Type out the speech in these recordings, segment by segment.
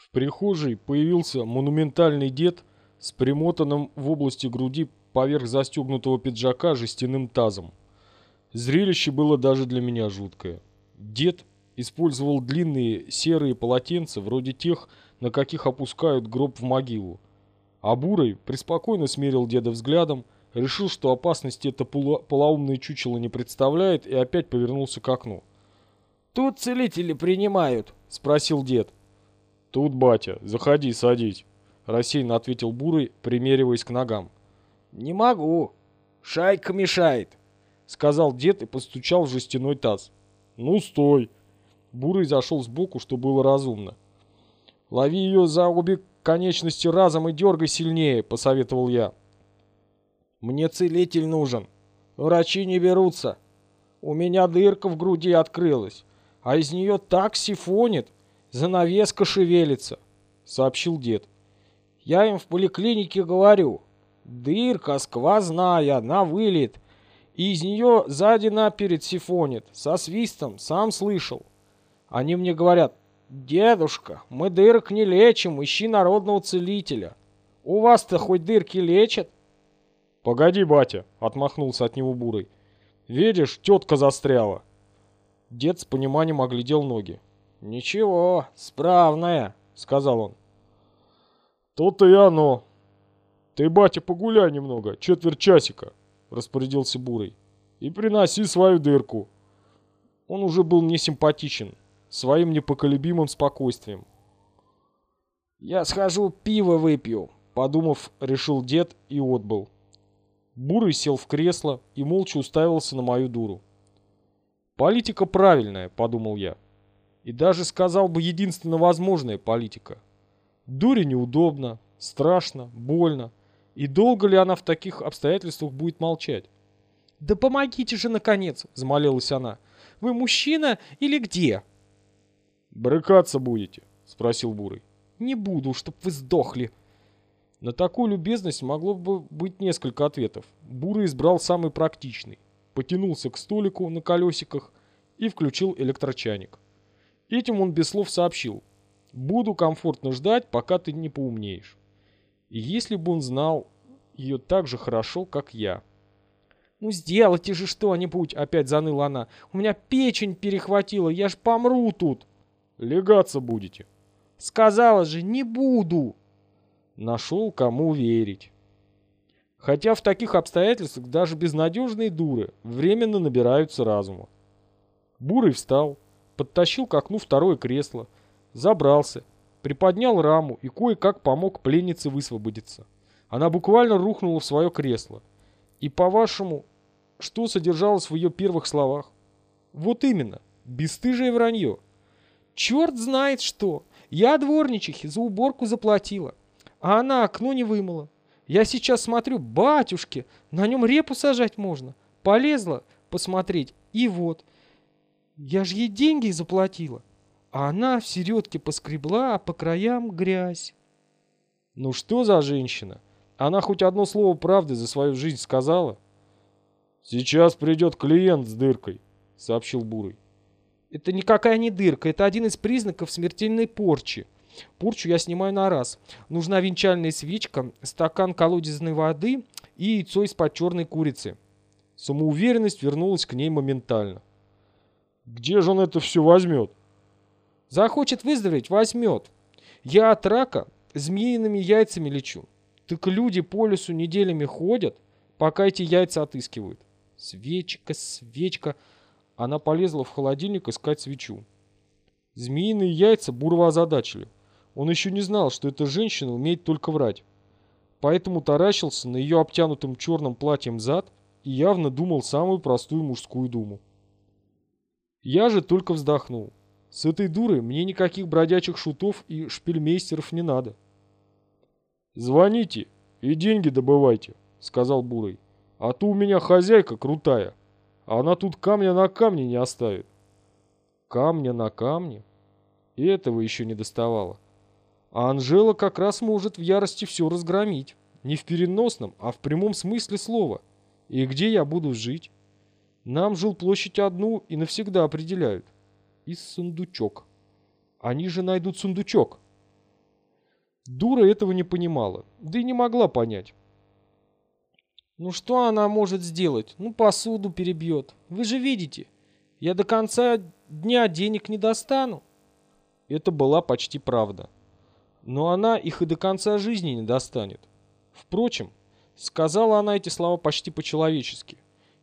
В прихожей появился монументальный дед с примотанным в области груди поверх застегнутого пиджака жестяным тазом. Зрелище было даже для меня жуткое. Дед использовал длинные серые полотенца, вроде тех, на каких опускают гроб в могилу. А Бурый преспокойно смерил деда взглядом, решил, что опасности это полоумное чучело не представляет, и опять повернулся к окну. «Тут целители принимают?» — спросил дед. «Тут, батя, заходи, садись», — рассеянно ответил Бурый, примериваясь к ногам. «Не могу. Шайка мешает», — сказал дед и постучал в жестяной таз. «Ну, стой». Бурый зашел сбоку, что было разумно. «Лови ее за обе конечности разом и дергай сильнее», — посоветовал я. «Мне целитель нужен. Врачи не берутся. У меня дырка в груди открылась, а из нее так сифонит, занавеска шевелится», — сообщил дед. «Я им в поликлинике говорю, дырка сквозная, на вылет, и из нее сзади наперед сифонит, со свистом, сам слышал. Они мне говорят, дедушка, мы дырок не лечим, ищи народного целителя. У вас-то хоть дырки лечат?» «Погоди, батя», — отмахнулся от него Бурый. «Видишь, тетка застряла». Дед с пониманием оглядел ноги. «Ничего, справная», — сказал он. «То-то и оно. Ты, батя, погуляй немного, четверть часика», — распорядился Бурый. «И приноси свою дырку». Он уже был не симпатичен, своим непоколебимым спокойствием. «Я схожу пиво выпью», — подумав, решил дед и отбыл. Бурый сел в кресло и молча уставился на мою дуру. «Политика правильная», — подумал я. И даже сказал бы единственно возможная политика. Дуре неудобно, страшно, больно. И долго ли она в таких обстоятельствах будет молчать? «Да помогите же, наконец!» — взмолилась она. «Вы мужчина или где?» «Брыкаться будете?» — спросил Бурый. «Не буду, чтоб вы сдохли!» На такую любезность могло бы быть несколько ответов. Бурый избрал самый практичный. Потянулся к столику на колесиках и включил электрочайник. Этим он без слов сообщил. «Буду комфортно ждать, пока ты не поумнеешь». И если бы он знал ее так же хорошо, как я. «Ну сделайте же что-нибудь!» — опять заныла она. «У меня печень перехватила, я ж помру тут!» «Легаться будете!» «Сказала же, не буду!» Нашел, кому верить. Хотя в таких обстоятельствах даже безнадежные дуры временно набираются разума. Бурый встал, подтащил к окну второе кресло, забрался, приподнял раму и кое-как помог пленнице высвободиться. Она буквально рухнула в свое кресло. И по-вашему, что содержалось в ее первых словах? Вот именно, бесстыжее вранье. Черт знает что. Я дворничихе за уборку заплатила, а она окно не вымыла. Я сейчас смотрю, батюшки, на нем репу сажать можно. Полезла посмотреть, и вот, я же ей деньги заплатила. А она в середке поскребла, а по краям грязь. Ну что за женщина? Она хоть одно слово правды за свою жизнь сказала? Сейчас придет клиент с дыркой, сообщил Бурый. Это никакая не дырка, это один из признаков смертельной порчи. Порчу я снимаю на раз. Нужна венчальная свечка, стакан колодезной воды и яйцо из-под черной курицы. Самоуверенность вернулась к ней моментально. Где же он это все возьмет? Захочет выздороветь, возьмет. Я от рака змеиными яйцами лечу. Так люди по лесу неделями ходят, пока эти яйца отыскивают. Свечка, свечка. Она полезла в холодильник искать свечу. Змеиные яйца Бурова озадачили. Он еще не знал, что эта женщина умеет только врать. Поэтому таращился на ее обтянутым черным платьем зад и явно думал самую простую мужскую думу. Я же только вздохнул. С этой дурой мне никаких бродячих шутов и шпильмейстеров не надо. «Звоните и деньги добывайте», — сказал Бурый. «А то у меня хозяйка крутая. Она тут камня на камне не оставит». «Камня на камне?» И этого еще не доставало. А Анжела как раз может в ярости все разгромить. Не в переносном, а в прямом смысле слова. И где я буду жить? Нам жилплощадь одну и навсегда определяют. И сундучок. Они же найдут сундучок. Дура этого не понимала, да и не могла понять. Ну что она может сделать? Ну посуду перебьет. Вы же видите, я до конца дня денег не достану. Это была почти правда. Но она их и до конца жизни не достанет. Впрочем, сказала она эти слова почти по-человечески,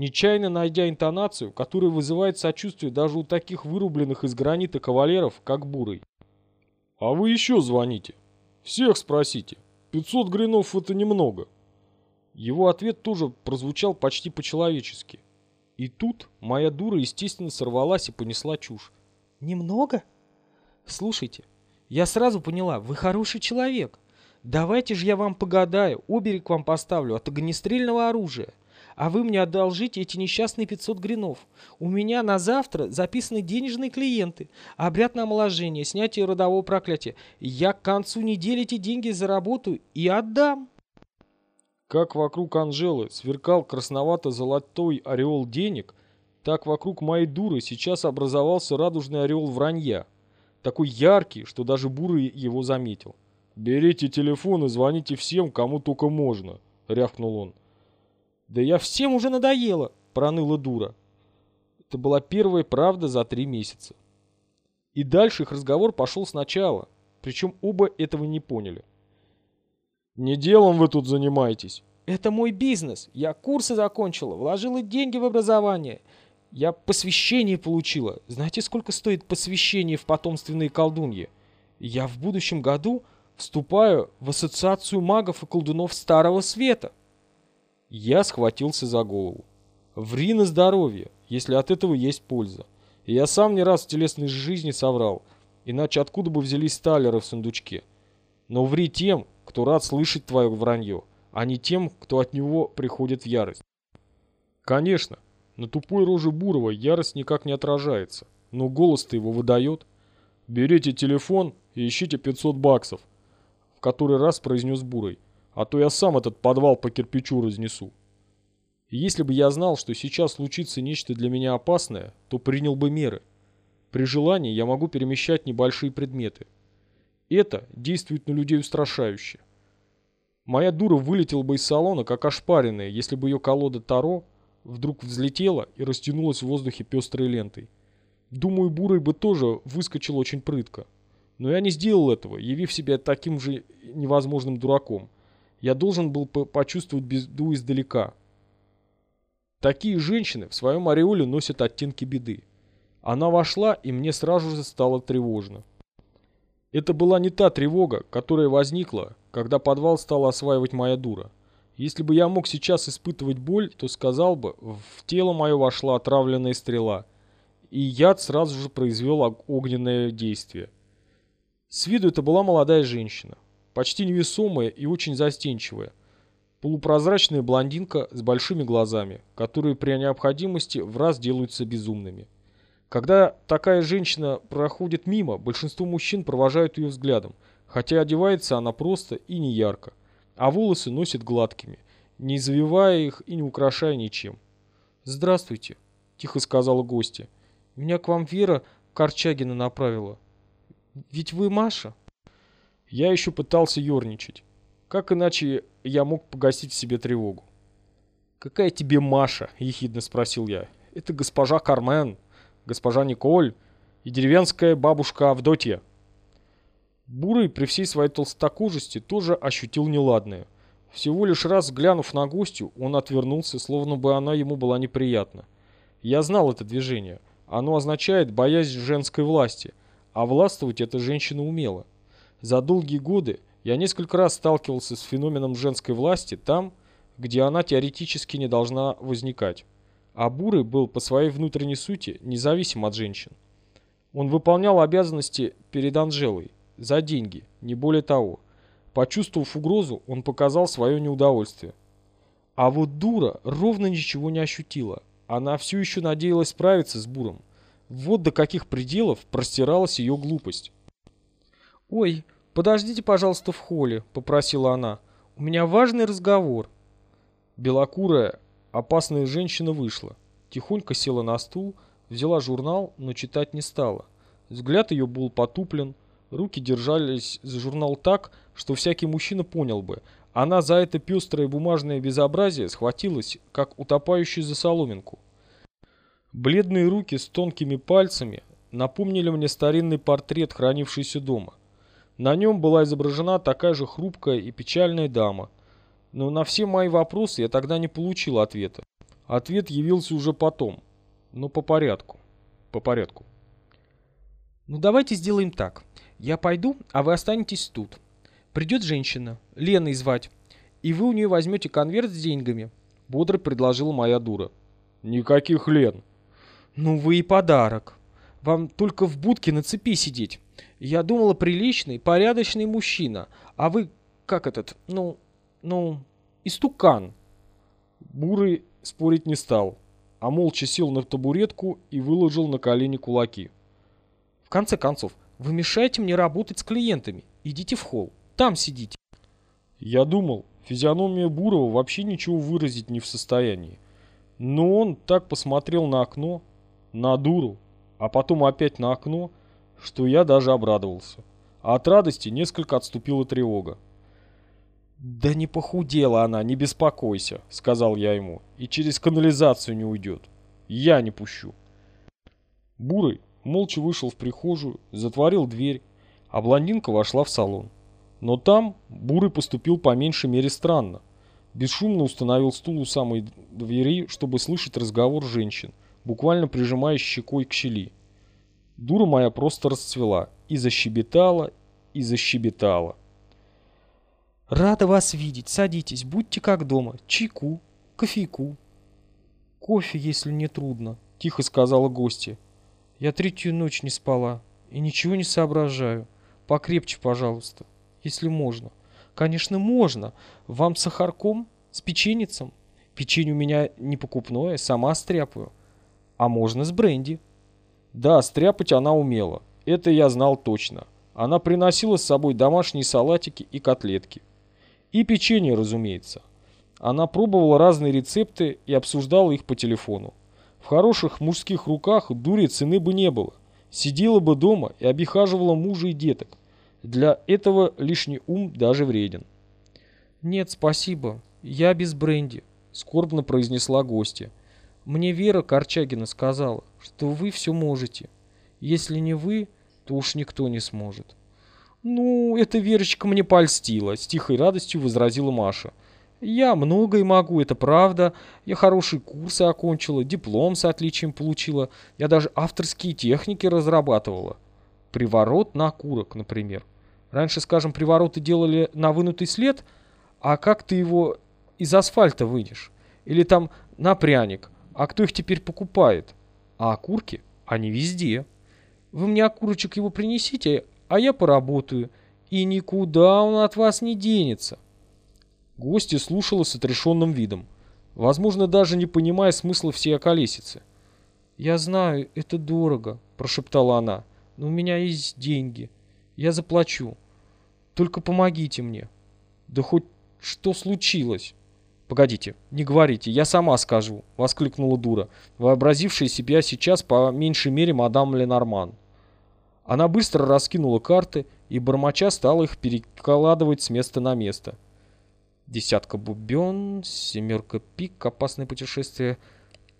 нечаянно найдя интонацию, которая вызывает сочувствие даже у таких вырубленных из гранита кавалеров, как Бурый. «А вы еще звоните. Всех спросите. 500 гринов это немного». Его ответ тоже прозвучал почти по-человечески. И тут моя дура, естественно, сорвалась и понесла чушь. «Немного? Слушайте, я сразу поняла, вы хороший человек. Давайте же я вам погадаю, оберег вам поставлю от огнестрельного оружия. А вы мне одолжите эти несчастные 500 гринов. У меня на завтра записаны денежные клиенты, обряд на омоложение, снятие родового проклятия. Я к концу недели эти деньги заработаю и отдам. Как вокруг Анжелы сверкал красновато-золотой ореол денег, так вокруг моей дуры сейчас образовался радужный ореол вранья такой яркий, что даже Бурый его заметил. «Берите телефон и звоните всем, кому только можно», — рявкнул он. «Да я всем уже надоело», — проныла дура. Это была первая правда за три месяца. И дальше их разговор пошел сначала, причем оба этого не поняли. «Не делом вы тут занимаетесь». «Это мой бизнес. Я курсы закончила, вложила деньги в образование. Я посвящение получила. Знаете, сколько стоит посвящение в потомственные колдуньи? Я в будущем году вступаю в ассоциацию магов и колдунов Старого Света. Я схватился за голову. Ври на здоровье, если от этого есть польза. И я сам не раз в телесной жизни соврал, иначе откуда бы взялись талеры в сундучке. Но ври тем, кто рад слышать твое вранье, а не тем, кто от него приходит в ярость. Конечно, на тупой роже Бурова ярость никак не отражается, но голос-то его выдает. «Берите телефон и ищите 500 баксов», в который раз произнес Бурый, «а то я сам этот подвал по кирпичу разнесу». И если бы я знал, что сейчас случится нечто для меня опасное, то принял бы меры. При желании я могу перемещать небольшие предметы. Это действует на людей устрашающе. Моя дура вылетела бы из салона, как ошпаренная, если бы ее колода Таро вдруг взлетела и растянулась в воздухе пестрой лентой. Думаю, Бурый бы тоже выскочил очень прытко. Но я не сделал этого, явив себя таким же невозможным дураком. Я должен был по почувствовать беду издалека. Такие женщины в своем ореоле носят оттенки беды. Она вошла, и мне сразу же стало тревожно. Это была не та тревога, которая возникла, когда подвал стала осваивать моя дура. Если бы я мог сейчас испытывать боль, то сказал бы, в тело мое вошла отравленная стрела, и яд сразу же произвел огненное действие. С виду это была молодая женщина, почти невесомая и очень застенчивая. Полупрозрачная блондинка с большими глазами, которые при необходимости в раз делаются безумными. Когда такая женщина проходит мимо, большинство мужчин провожают ее взглядом, хотя одевается она просто и не ярко а волосы носит гладкими, не завивая их и не украшая ничем. «Здравствуйте», — тихо сказала гостья. «Меня к вам Вера Корчагина направила. Ведь вы Маша?» Я еще пытался ерничать. Как иначе я мог погасить в себе тревогу? «Какая тебе Маша?» — ехидно спросил я. «Это госпожа Кармен, госпожа Николь и деревенская бабушка Авдотья». Бурый при всей своей толстокожести тоже ощутил неладное. Всего лишь раз глянув на гостью, он отвернулся, словно бы она ему была неприятна. Я знал это движение. Оно означает боязнь женской власти, а властвовать эта женщина умела. За долгие годы я несколько раз сталкивался с феноменом женской власти там, где она теоретически не должна возникать. А Бурый был по своей внутренней сути независим от женщин. Он выполнял обязанности перед Анжелой, за деньги, не более того. Почувствовав угрозу, он показал свое неудовольствие. А вот дура ровно ничего не ощутила. Она все еще надеялась справиться с Буром. Вот до каких пределов простиралась ее глупость. «Ой, подождите, пожалуйста, в холле», — попросила она. «У меня важный разговор». Белокурая, опасная женщина вышла. Тихонько села на стул, взяла журнал, но читать не стала. Взгляд ее был потуплен, Руки держались за журнал так, что всякий мужчина понял бы. Она за это пестрое бумажное безобразие схватилась, как утопающий за соломинку. Бледные руки с тонкими пальцами напомнили мне старинный портрет, хранившийся дома. На нем была изображена такая же хрупкая и печальная дама. Но на все мои вопросы я тогда не получил ответа. Ответ явился уже потом. Но по порядку. По порядку. Ну давайте сделаем так. Я пойду, а вы останетесь тут. Придет женщина, Леной звать, и вы у нее возьмете конверт с деньгами. Бодро предложила моя дура. Никаких Лен. Ну вы и подарок. Вам только в будке на цепи сидеть. Я думала, приличный, порядочный мужчина, а вы, как этот, ну, ну, истукан. Бурый спорить не стал, а молча сел на табуретку и выложил на колени кулаки. В конце концов, вы мешаете мне работать с клиентами. Идите в холл, там сидите. Я думал, физиономия Бурова вообще ничего выразить не в состоянии. Но он так посмотрел на окно, на дуру, а потом опять на окно, что я даже обрадовался. А от радости несколько отступила тревога. «Да не похудела она, не беспокойся», — сказал я ему, — «и через канализацию не уйдет. Я не пущу». Бурый молча вышел в прихожую, затворил дверь, а блондинка вошла в салон. Но там Бурый поступил по меньшей мере странно. Бесшумно установил стул у самой двери, чтобы слышать разговор женщин, буквально прижимая щекой к щели. Дура моя просто расцвела. И защебетала, и защебетала. «Рада вас видеть. Садитесь, будьте как дома. Чайку, кофейку». «Кофе, если не трудно», — тихо сказала гостья. «Я третью ночь не спала и ничего не соображаю. Покрепче, пожалуйста, если можно». «Конечно, можно. Вам сахарком? С печеницем? Печенье у меня не покупное, сама стряпаю. А можно с бренди». Да, стряпать она умела. Это я знал точно. Она приносила с собой домашние салатики и котлетки. И печенье, разумеется. Она пробовала разные рецепты и обсуждала их по телефону. В хороших мужских руках дури цены бы не было. Сидела бы дома и обихаживала мужа и деток. Для этого лишний ум даже вреден. «Нет, спасибо. Я без бренди», — скорбно произнесла гостья. Мне Вера Корчагина сказала, что вы все можете. Если не вы, то уж никто не сможет. Ну, эта Верочка мне польстила, с тихой радостью возразила Маша. Я многое могу, это правда. Я хорошие курсы окончила, диплом с отличием получила. Я даже авторские техники разрабатывала. Приворот на окурок, например. Раньше, скажем, привороты делали на вынутый след, а как ты его из асфальта вынешь? Или там на пряник. А кто их теперь покупает? А окурки? Они везде. Вы мне окурочек его принесите, а я поработаю. И никуда он от вас не денется. Гостья слушала с отрешенным видом, возможно, даже не понимая смысла всей околесицы. «Я знаю, это дорого», – прошептала она, – «но у меня есть деньги. Я заплачу. Только помогите мне». «Да хоть что случилось?» «Погодите, не говорите, я сама скажу», — воскликнула дура, вообразившая себя сейчас по меньшей мере мадам Ленорман. Она быстро раскинула карты и бормоча стала их перекладывать с места на место. Десятка бубен, семерка пик, опасное путешествие.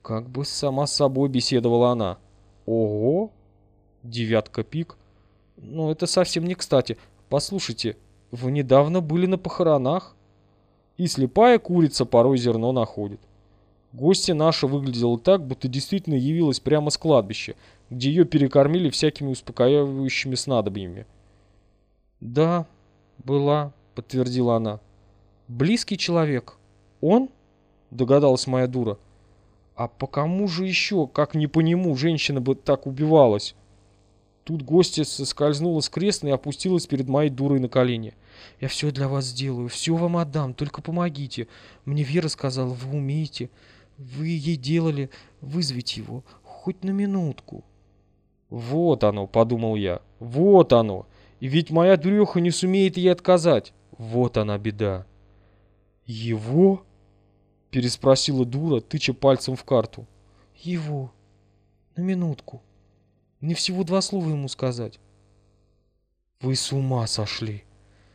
Как бы сама с собой беседовала она. Ого! Девятка пик. Ну, это совсем не кстати. Послушайте, вы недавно были на похоронах? И слепая курица порой зерно находит. Гостья наша выглядела так, будто действительно явилась прямо с кладбища, где ее перекормили всякими успокаивающими снадобьями. «Да, была», — подтвердила она. «Близкий человек. Он?» — догадалась моя дура. «А по кому же еще, как не по нему, женщина бы так убивалась?» Тут гостья соскользнула с кресла и опустилась перед моей дурой на колени. «Я все для вас сделаю, все вам отдам, только помогите. Мне Вера сказала, вы умеете. Вы ей делали, вызвать его, хоть на минутку». «Вот оно», — подумал я, — «вот оно. И ведь моя дуреха не сумеет ей отказать. Вот она беда». «Его?» — переспросила дура, тыча пальцем в карту. «Его. На минутку». Мне всего два слова ему сказать. Вы с ума сошли,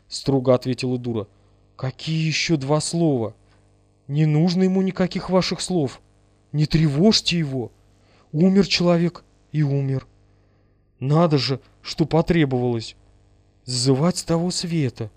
строго ответила дура. Какие еще два слова? Не нужно ему никаких ваших слов. Не тревожьте его. Умер человек и умер. Надо же, что потребовалось. Зазывать с того света.